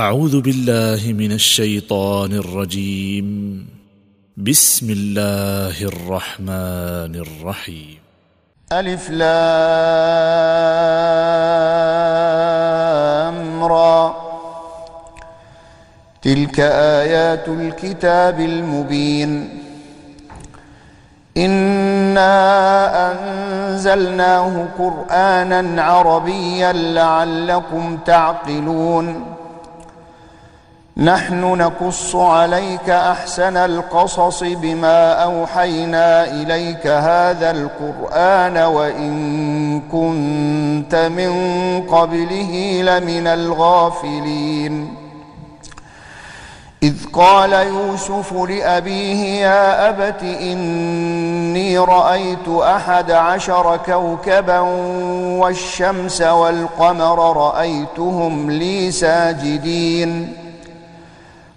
أعوذ بالله من الشيطان الرجيم. بسم الله الرحمن الرحيم. ألف لام را. تلك آيات الكتاب المبين. إنا أنزلناه قرآنا عربيا لعلكم تعقلون. نحن نقص عليك أحسن القصص بما أوحينا إليك هذا القرآن وإن كنت من قبله لمن الغافلين. إذ قال يوسف لأبيه يا أبت إني رأيت أحد عشر كوكبا والشمس والقمر رأيتهم لي ساجدين.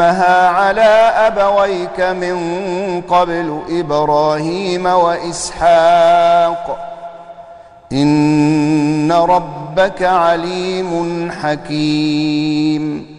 أتمها على أبويك من قبل إبراهيم وإسحاق. إن ربك عليم حكيم.